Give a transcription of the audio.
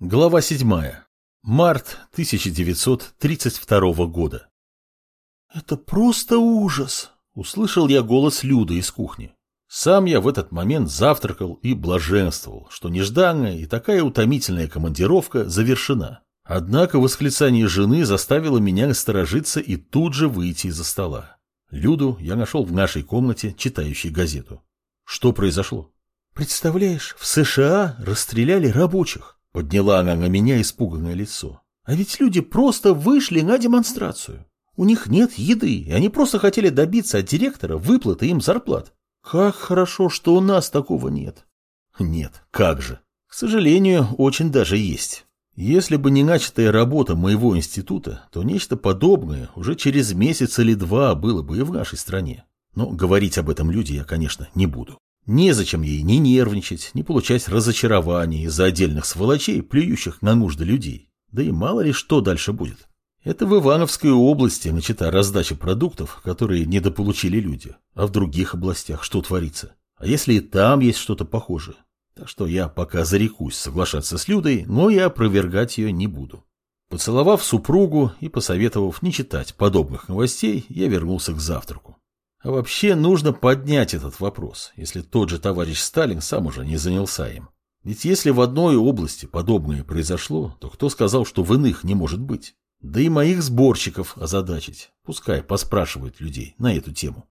Глава 7. Март 1932 года. «Это просто ужас!» — услышал я голос Люды из кухни. Сам я в этот момент завтракал и блаженствовал, что нежданная и такая утомительная командировка завершена. Однако восклицание жены заставило меня насторожиться и тут же выйти из-за стола. Люду я нашел в нашей комнате, читающей газету. Что произошло? «Представляешь, в США расстреляли рабочих!» Подняла она на меня испуганное лицо. А ведь люди просто вышли на демонстрацию. У них нет еды, и они просто хотели добиться от директора выплаты им зарплат. Как хорошо, что у нас такого нет. Нет, как же. К сожалению, очень даже есть. Если бы не начатая работа моего института, то нечто подобное уже через месяц или два было бы и в нашей стране. Но говорить об этом люди я, конечно, не буду. Незачем ей ни нервничать, ни получать разочарование из-за отдельных сволочей, плюющих на нужды людей. Да и мало ли что дальше будет. Это в Ивановской области начата раздача продуктов, которые недополучили люди. А в других областях что творится? А если и там есть что-то похожее? Так что я пока зарекусь соглашаться с Людой, но и опровергать ее не буду. Поцеловав супругу и посоветовав не читать подобных новостей, я вернулся к завтраку. А вообще нужно поднять этот вопрос, если тот же товарищ Сталин сам уже не занялся им. Ведь если в одной области подобное произошло, то кто сказал, что в иных не может быть? Да и моих сборщиков озадачить. Пускай поспрашивают людей на эту тему.